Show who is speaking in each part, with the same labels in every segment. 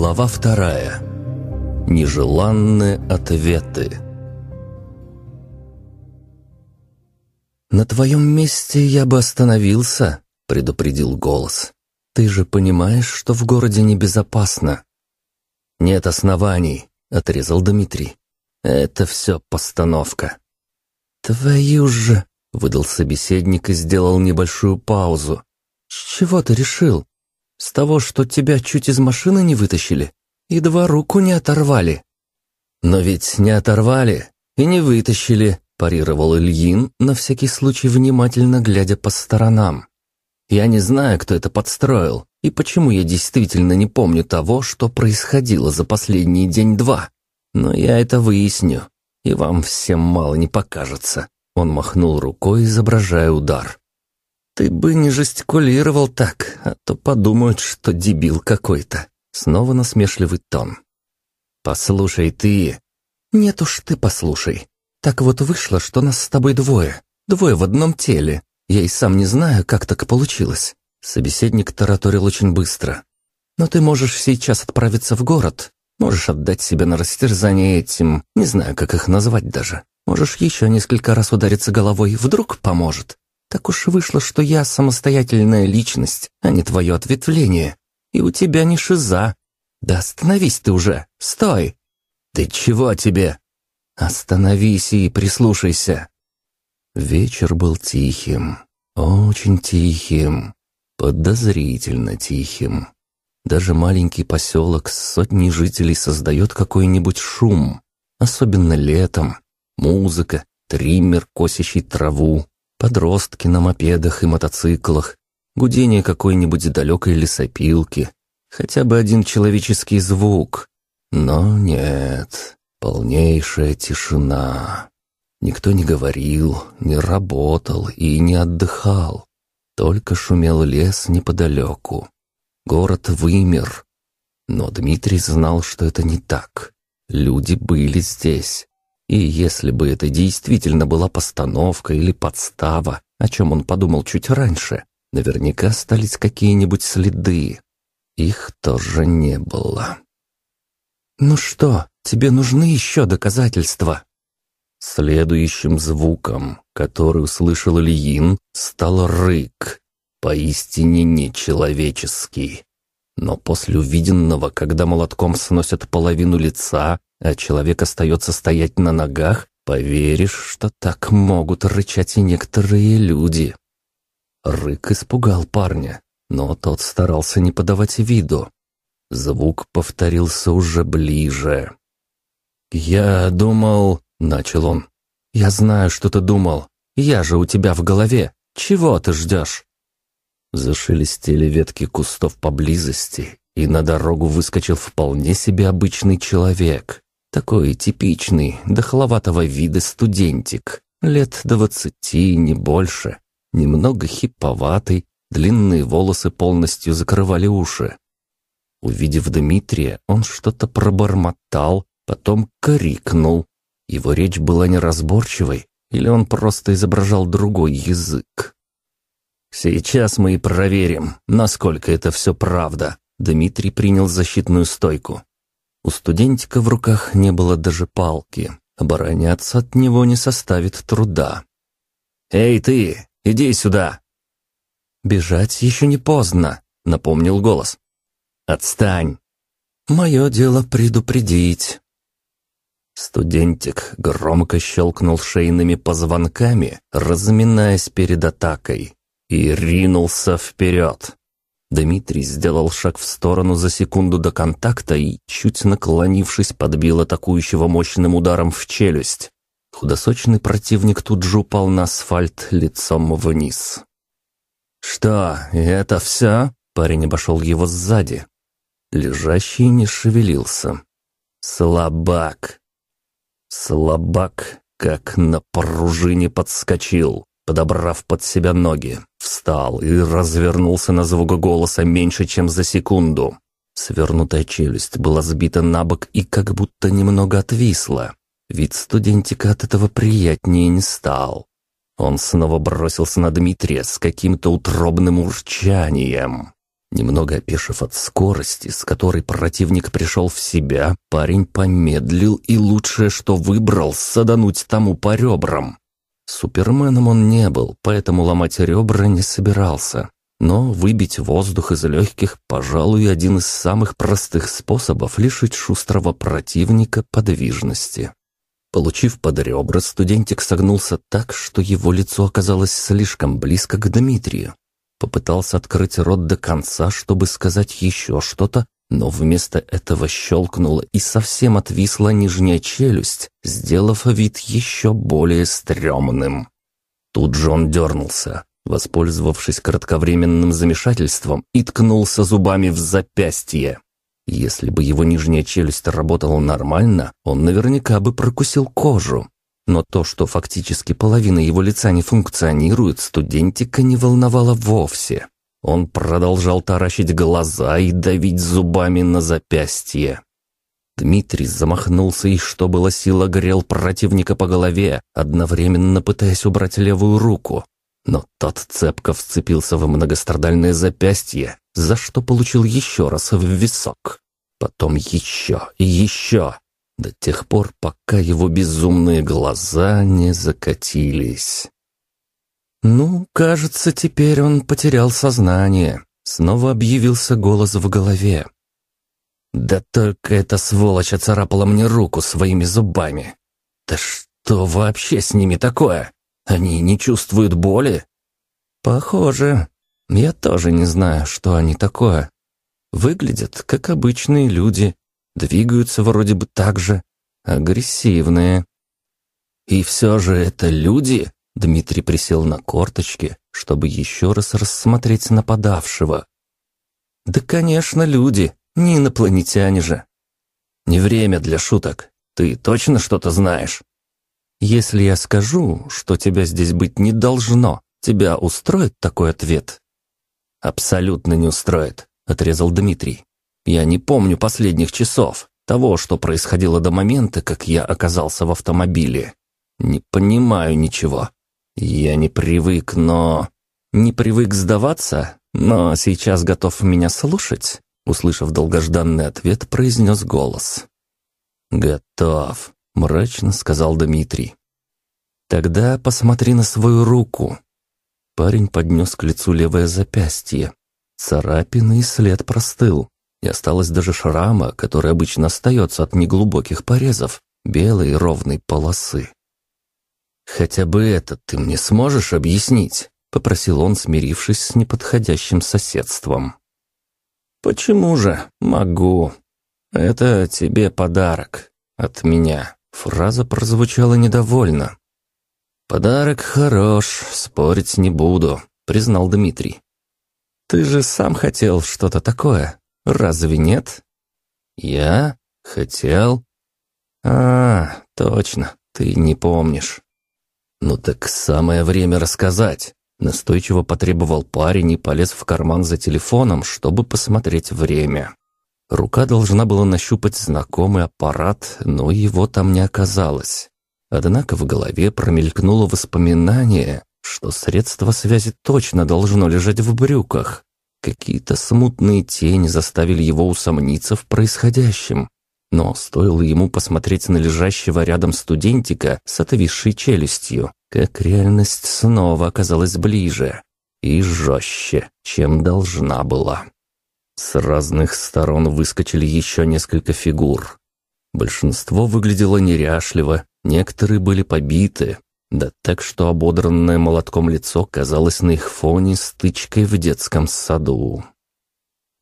Speaker 1: Глава вторая. Нежеланные ответы. «На твоем месте я бы остановился», — предупредил голос. «Ты же понимаешь, что в городе небезопасно». «Нет оснований», — отрезал Дмитрий. «Это все постановка». «Твою же!» — выдал собеседник и сделал небольшую паузу. «С чего ты решил? С того, что тебя чуть из машины не вытащили? Едва руку не оторвали». «Но ведь не оторвали и не вытащили», парировал Ильин, на всякий случай внимательно глядя по сторонам. «Я не знаю, кто это подстроил, и почему я действительно не помню того, что происходило за последний день-два. Но я это выясню, и вам всем мало не покажется». Он махнул рукой, изображая удар. «Ты бы не жестикулировал так, а то подумают, что дебил какой-то». Снова насмешливый тон. «Послушай ты...» «Нет уж ты послушай. Так вот вышло, что нас с тобой двое. Двое в одном теле. Я и сам не знаю, как так получилось. Собеседник тараторил очень быстро. Но ты можешь сейчас отправиться в город. Можешь отдать себя на растерзание этим, не знаю, как их назвать даже. Можешь еще несколько раз удариться головой, вдруг поможет. Так уж вышло, что я самостоятельная личность, а не твое ответвление. И у тебя не шиза. Да остановись ты уже, стой! Ты чего тебе? Остановись и прислушайся. Вечер был тихим, очень тихим, подозрительно тихим. Даже маленький поселок с сотней жителей создает какой-нибудь шум, особенно летом. Музыка, триммер, косящий траву, подростки на мопедах и мотоциклах, гудение какой-нибудь далекой лесопилки, хотя бы один человеческий звук. Но нет, Полнейшая тишина. Никто не говорил, не работал и не отдыхал. Только шумел лес неподалеку. Город вымер. Но Дмитрий знал, что это не так. Люди были здесь. И если бы это действительно была постановка или подстава, о чем он подумал чуть раньше, наверняка остались какие-нибудь следы. Их тоже не было. «Ну что, тебе нужны еще доказательства?» Следующим звуком, который услышал Ильин, стал рык, поистине нечеловеческий. Но после увиденного, когда молотком сносят половину лица, а человек остается стоять на ногах, поверишь, что так могут рычать и некоторые люди. Рык испугал парня, но тот старался не подавать виду. Звук повторился уже ближе. «Я думал...» — начал он. «Я знаю, что ты думал. Я же у тебя в голове. Чего ты ждешь?» Зашелестели ветки кустов поблизости, и на дорогу выскочил вполне себе обычный человек. Такой типичный, дохловатого вида студентик. Лет двадцати, не больше. Немного хиповатый, длинные волосы полностью закрывали уши. Увидев Дмитрия, он что-то пробормотал, потом крикнул. Его речь была неразборчивой, или он просто изображал другой язык. «Сейчас мы и проверим, насколько это все правда», Дмитрий принял защитную стойку. У студентика в руках не было даже палки. Обороняться от него не составит труда. «Эй, ты, иди сюда!» «Бежать еще не поздно», — напомнил голос. Отстань. Мое дело предупредить. Студентик громко щелкнул шейными позвонками, разминаясь перед атакой, и ринулся вперед. Дмитрий сделал шаг в сторону за секунду до контакта и, чуть наклонившись, подбил атакующего мощным ударом в челюсть. Худосочный противник тут же упал на асфальт лицом вниз. «Что, это все?» Парень обошел его сзади, Лежащий не шевелился. Слабак. Слабак, как на пружине подскочил, подобрав под себя ноги, встал и развернулся на звук голоса меньше, чем за секунду. Свернутая челюсть была сбита на бок и как будто немного отвисла. Вид студентика от этого приятнее не стал. Он снова бросился на Дмитрия с каким-то утробным урчанием. Немного опешив от скорости, с которой противник пришел в себя, парень помедлил и лучшее, что выбрал, садануть тому по ребрам. Суперменом он не был, поэтому ломать ребра не собирался. Но выбить воздух из легких, пожалуй, один из самых простых способов лишить шустрого противника подвижности. Получив под ребра, студентик согнулся так, что его лицо оказалось слишком близко к Дмитрию. Попытался открыть рот до конца, чтобы сказать еще что-то, но вместо этого щелкнула и совсем отвисла нижняя челюсть, сделав вид еще более стрёмным. Тут же он дернулся, воспользовавшись кратковременным замешательством, и ткнулся зубами в запястье. Если бы его нижняя челюсть работала нормально, он наверняка бы прокусил кожу. Но то, что фактически половина его лица не функционирует, студентика не волновало вовсе. Он продолжал таращить глаза и давить зубами на запястье. Дмитрий замахнулся и, что было сил, огрел противника по голове, одновременно пытаясь убрать левую руку. Но тот цепко вцепился в многострадальное запястье, за что получил еще раз в висок. Потом еще и еще, до тех пор, пока его безумные глаза не закатились. «Ну, кажется, теперь он потерял сознание», — снова объявился голос в голове. «Да только эта сволочь оцарапала мне руку своими зубами. Да что вообще с ними такое?» Они не чувствуют боли?» «Похоже. Я тоже не знаю, что они такое. Выглядят, как обычные люди, двигаются вроде бы так же, агрессивные». «И все же это люди?» Дмитрий присел на корточки, чтобы еще раз рассмотреть нападавшего. «Да, конечно, люди, не инопланетяне же». «Не время для шуток. Ты точно что-то знаешь?» Если я скажу, что тебя здесь быть не должно, тебя устроит такой ответ? Абсолютно не устроит, отрезал Дмитрий. Я не помню последних часов, того, что происходило до момента, как я оказался в автомобиле. Не понимаю ничего. Я не привык, но... Не привык сдаваться, но сейчас готов меня слушать, услышав долгожданный ответ, произнес голос. «Готов», — мрачно сказал Дмитрий. «Тогда посмотри на свою руку». Парень поднес к лицу левое запястье. Царапины и след простыл. И осталось даже шрама, который обычно остается от неглубоких порезов, белой ровной полосы. «Хотя бы это ты мне сможешь объяснить?» — попросил он, смирившись с неподходящим соседством. «Почему же? Могу. Это тебе подарок. От меня». Фраза прозвучала недовольно. «Подарок хорош, спорить не буду», — признал Дмитрий. «Ты же сам хотел что-то такое, разве нет?» «Я? Хотел?» «А, точно, ты не помнишь». «Ну так самое время рассказать», — настойчиво потребовал парень и полез в карман за телефоном, чтобы посмотреть время. Рука должна была нащупать знакомый аппарат, но его там не оказалось. Однако в голове промелькнуло воспоминание, что средство связи точно должно лежать в брюках. Какие-то смутные тени заставили его усомниться в происходящем. Но стоило ему посмотреть на лежащего рядом студентика с отвисшей челюстью, как реальность снова оказалась ближе и жестче, чем должна была. С разных сторон выскочили еще несколько фигур. Большинство выглядело неряшливо, некоторые были побиты, да так что ободранное молотком лицо казалось на их фоне стычкой в детском саду.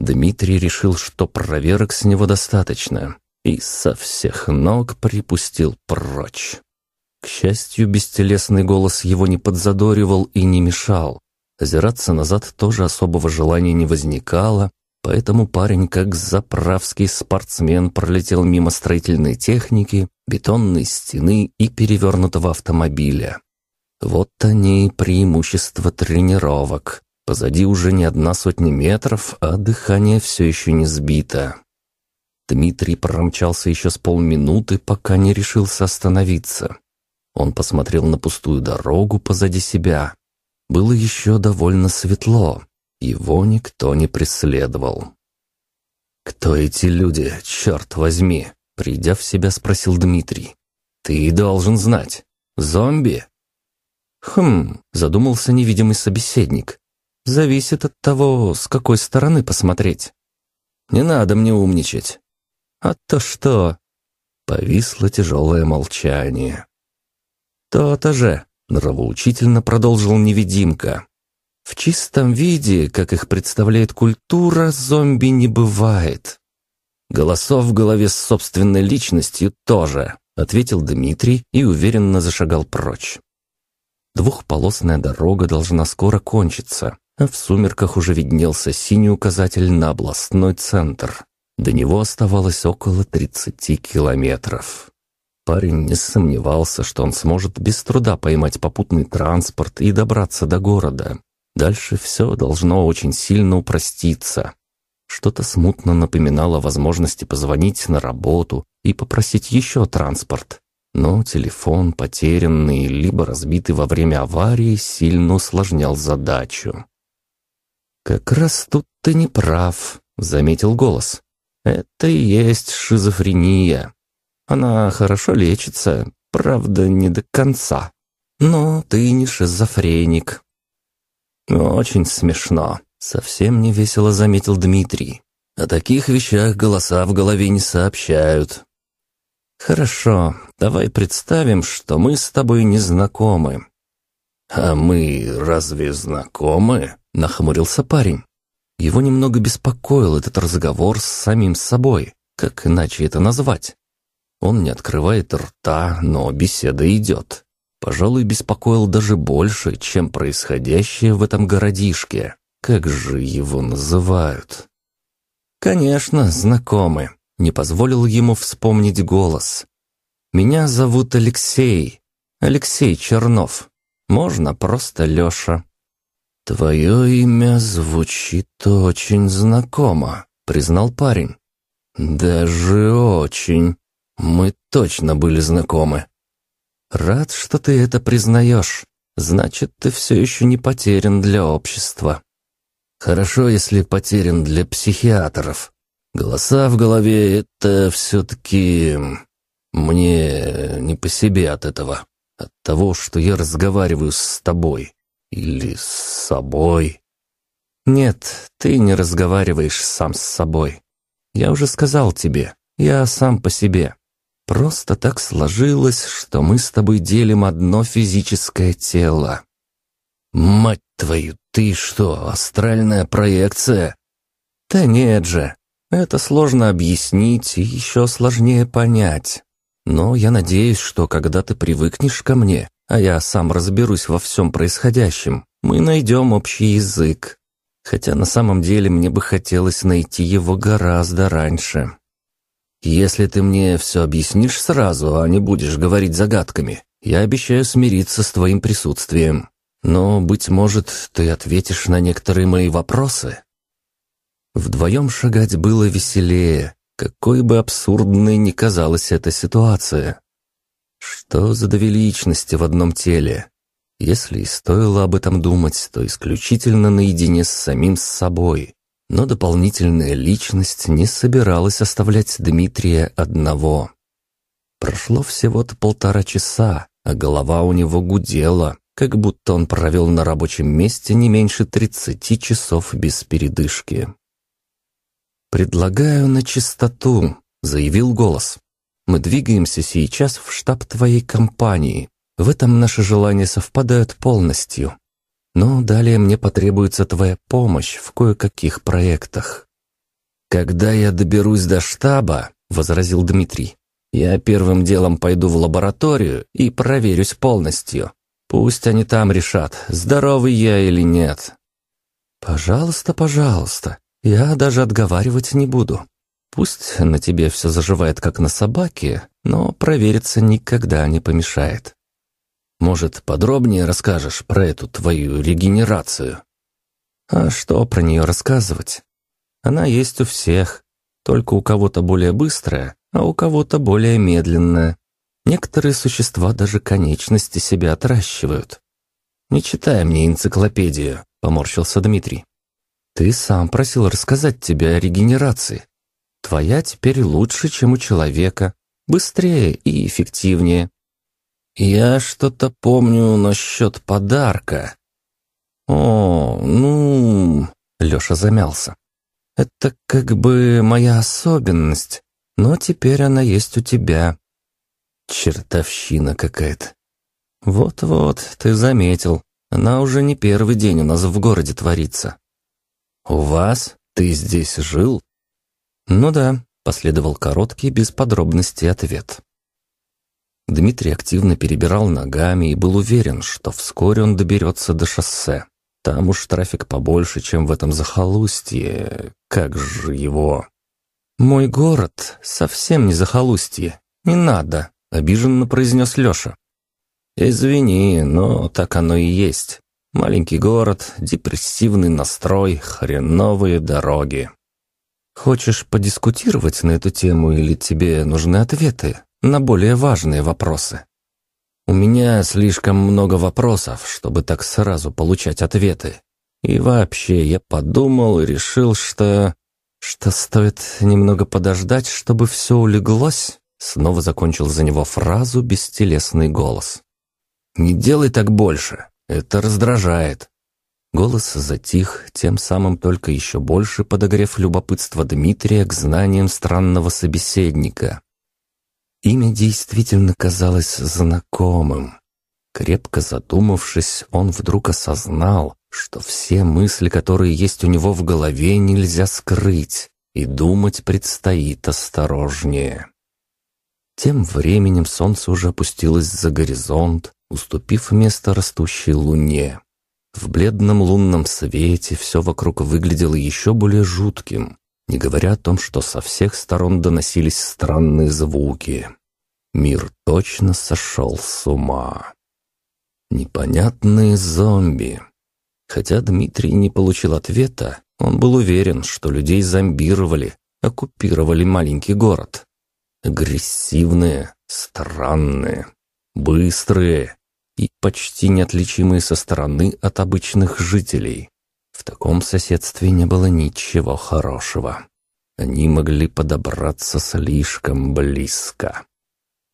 Speaker 1: Дмитрий решил, что проверок с него достаточно, и со всех ног припустил прочь. К счастью, бестелесный голос его не подзадоривал и не мешал. Озираться назад тоже особого желания не возникало, Поэтому парень, как заправский спортсмен, пролетел мимо строительной техники, бетонной стены и перевернутого автомобиля. Вот они преимущества тренировок. Позади уже не одна сотня метров, а дыхание все еще не сбито. Дмитрий промчался еще с полминуты, пока не решился остановиться. Он посмотрел на пустую дорогу позади себя. Было еще довольно светло, Его никто не преследовал. «Кто эти люди, черт возьми?» Придя в себя, спросил Дмитрий. «Ты должен знать. Зомби?» «Хм», — задумался невидимый собеседник. «Зависит от того, с какой стороны посмотреть». «Не надо мне умничать». «А то что?» Повисло тяжелое молчание. «То-то же», — нравоучительно продолжил невидимка. «В чистом виде, как их представляет культура, зомби не бывает. Голосов в голове с собственной личностью тоже», — ответил Дмитрий и уверенно зашагал прочь. Двухполосная дорога должна скоро кончиться, а в сумерках уже виднелся синий указатель на областной центр. До него оставалось около 30 километров. Парень не сомневался, что он сможет без труда поймать попутный транспорт и добраться до города. Дальше все должно очень сильно упроститься. Что-то смутно напоминало возможности позвонить на работу и попросить еще транспорт. Но телефон, потерянный либо разбитый во время аварии, сильно усложнял задачу. «Как раз тут ты не прав», — заметил голос. Это и есть шизофрения. Она хорошо лечится, правда, не до конца. Но ты не шизофреник. Очень смешно. Совсем не весело заметил Дмитрий. О таких вещах голоса в голове не сообщают. Хорошо, давай представим, что мы с тобой не знакомы. А мы разве знакомы? Нахмурился парень. Его немного беспокоил этот разговор с самим собой. Как иначе это назвать? Он не открывает рта, но беседа идет. Пожалуй, беспокоил даже больше, чем происходящее в этом городишке. Как же его называют? Конечно, знакомый. Не позволил ему вспомнить голос. Меня зовут Алексей. Алексей Чернов. Можно просто Леша. «Твое имя звучит очень знакомо», — признал парень. «Даже очень. Мы точно были знакомы». «Рад, что ты это признаешь. Значит, ты все еще не потерян для общества». «Хорошо, если потерян для психиатров. Голоса в голове — это все-таки... Мне не по себе от этого. От того, что я разговариваю с тобой. Или с собой? Нет, ты не разговариваешь сам с собой. Я уже сказал тебе, я сам по себе. Просто так сложилось, что мы с тобой делим одно физическое тело. Мать твою, ты что, астральная проекция? Да нет же, это сложно объяснить и еще сложнее понять. Но я надеюсь, что когда ты привыкнешь ко мне, а я сам разберусь во всем происходящем, мы найдем общий язык. Хотя на самом деле мне бы хотелось найти его гораздо раньше. Если ты мне все объяснишь сразу, а не будешь говорить загадками, я обещаю смириться с твоим присутствием. Но, быть может, ты ответишь на некоторые мои вопросы. Вдвоем шагать было веселее, какой бы абсурдной ни казалась эта ситуация. Что за две личности в одном теле? Если и стоило об этом думать, то исключительно наедине с самим собой. Но дополнительная личность не собиралась оставлять Дмитрия одного. Прошло всего-то полтора часа, а голова у него гудела, как будто он провел на рабочем месте не меньше тридцати часов без передышки. «Предлагаю на чистоту», — заявил голос. Мы двигаемся сейчас в штаб твоей компании. В этом наши желания совпадают полностью. Но далее мне потребуется твоя помощь в кое-каких проектах». «Когда я доберусь до штаба», — возразил Дмитрий, «я первым делом пойду в лабораторию и проверюсь полностью. Пусть они там решат, здоровый я или нет». «Пожалуйста, пожалуйста, я даже отговаривать не буду. Пусть на тебе все заживает, как на собаке, но провериться никогда не помешает. Может, подробнее расскажешь про эту твою регенерацию? А что про нее рассказывать? Она есть у всех, только у кого-то более быстрая, а у кого-то более медленная. Некоторые существа даже конечности себя отращивают. «Не читай мне энциклопедию», — поморщился Дмитрий. Ты сам просил рассказать тебе о регенерации. Твоя теперь лучше, чем у человека, быстрее и эффективнее. Я что-то помню насчет подарка. О, ну... Леша замялся. Это как бы моя особенность, но теперь она есть у тебя. Чертовщина какая-то. Вот-вот, ты заметил. Она уже не первый день у нас в городе творится. У вас? Ты здесь жил? Ну да, последовал короткий, без подробностей ответ. Дмитрий активно перебирал ногами и был уверен, что вскоре он доберется до шоссе. Там уж трафик побольше, чем в этом захолустье. Как же его... «Мой город совсем не захолустье. Не надо», — обиженно произнес Леша. «Извини, но так оно и есть. Маленький город, депрессивный настрой, хреновые дороги». «Хочешь подискутировать на эту тему или тебе нужны ответы на более важные вопросы?» «У меня слишком много вопросов, чтобы так сразу получать ответы. И вообще, я подумал и решил, что... что стоит немного подождать, чтобы все улеглось?» Снова закончил за него фразу бестелесный голос. «Не делай так больше. Это раздражает». Голос затих, тем самым только еще больше подогрев любопытство Дмитрия к знаниям странного собеседника. Имя действительно казалось знакомым. Крепко задумавшись, он вдруг осознал, что все мысли, которые есть у него в голове, нельзя скрыть, и думать предстоит осторожнее. Тем временем солнце уже опустилось за горизонт, уступив место растущей луне. В бледном лунном свете все вокруг выглядело еще более жутким, не говоря о том, что со всех сторон доносились странные звуки. Мир точно сошел с ума. Непонятные зомби. Хотя Дмитрий не получил ответа, он был уверен, что людей зомбировали, оккупировали маленький город. Агрессивные, странные, быстрые, и почти неотличимые со стороны от обычных жителей. В таком соседстве не было ничего хорошего. Они могли подобраться слишком близко.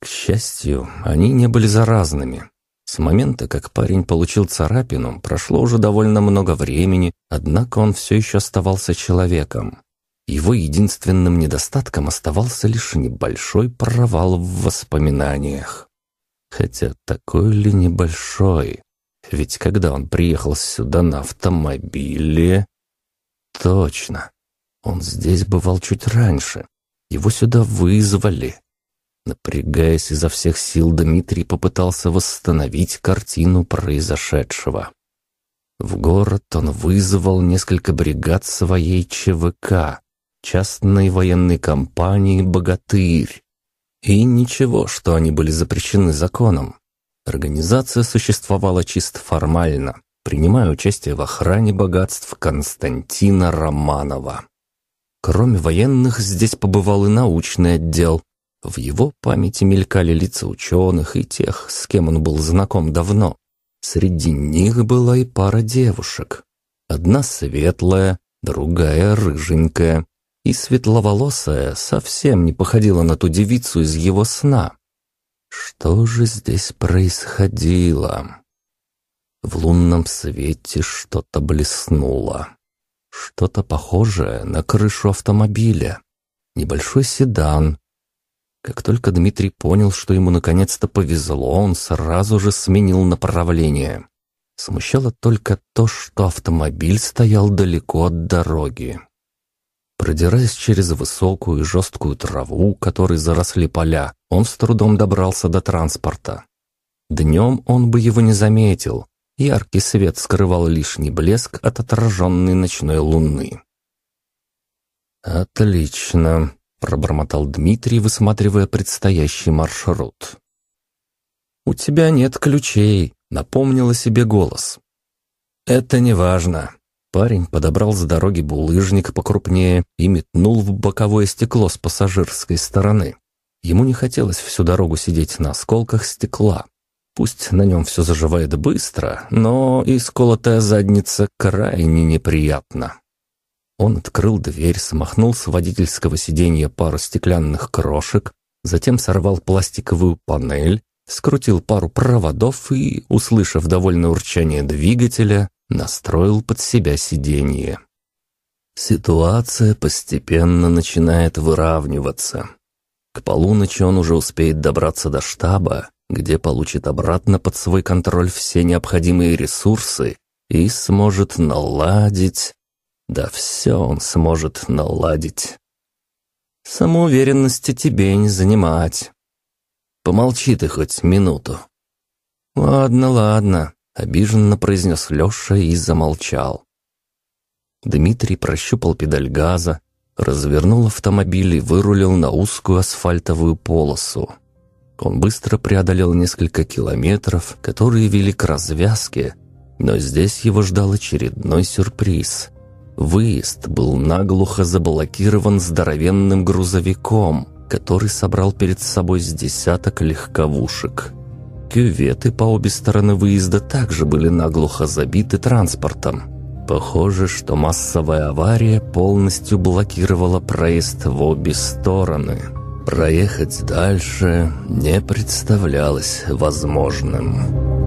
Speaker 1: К счастью, они не были заразными. С момента, как парень получил царапину, прошло уже довольно много времени, однако он все еще оставался человеком. Его единственным недостатком оставался лишь небольшой провал в воспоминаниях. Хотя такой ли небольшой? Ведь когда он приехал сюда на автомобиле... Точно. Он здесь бывал чуть раньше. Его сюда вызвали. Напрягаясь изо всех сил, Дмитрий попытался восстановить картину произошедшего. В город он вызвал несколько бригад своей ЧВК, частной военной компании «Богатырь», и ничего, что они были запрещены законом. Организация существовала чисто формально, принимая участие в охране богатств Константина Романова. Кроме военных, здесь побывал и научный отдел. В его памяти мелькали лица ученых и тех, с кем он был знаком давно. Среди них была и пара девушек. Одна светлая, другая рыженькая, и светловолосая совсем не походила на ту девицу из его сна. Что же здесь происходило? В лунном свете что-то блеснуло. Что-то похожее на крышу автомобиля. Небольшой седан. Как только Дмитрий понял, что ему наконец-то повезло, он сразу же сменил направление. Смущало только то, что автомобиль стоял далеко от дороги. Продираясь через высокую и жесткую траву, которой заросли поля, он с трудом добрался до транспорта. Днем он бы его не заметил. Яркий свет скрывал лишний блеск от отраженной ночной луны. «Отлично», — пробормотал Дмитрий, высматривая предстоящий маршрут. «У тебя нет ключей», — напомнил себе голос. «Это не важно. Парень подобрал с дороги булыжник покрупнее и метнул в боковое стекло с пассажирской стороны. Ему не хотелось всю дорогу сидеть на осколках стекла. Пусть на нем все заживает быстро, но исколотая задница крайне неприятна. Он открыл дверь, смахнул с водительского сиденья пару стеклянных крошек, затем сорвал пластиковую панель, скрутил пару проводов и, услышав довольное урчание двигателя, настроил под себя сиденье. Ситуация постепенно начинает выравниваться. К полуночи он уже успеет добраться до штаба, где получит обратно под свой контроль все необходимые ресурсы и сможет наладить... Да все он сможет наладить. Самоуверенности тебе не занимать. Помолчи ты хоть минуту. Ладно, ладно, обиженно произнес Леша и замолчал. Дмитрий прощупал педаль газа, развернул автомобиль и вырулил на узкую асфальтовую полосу. Он быстро преодолел несколько километров, которые вели к развязке, но здесь его ждал очередной сюрприз. Выезд был наглухо заблокирован здоровенным грузовиком, который собрал перед собой с десяток легковушек. Кюветы по обе стороны выезда также были наглухо забиты транспортом. Похоже, что массовая авария полностью блокировала проезд в обе стороны. Проехать дальше не представлялось возможным.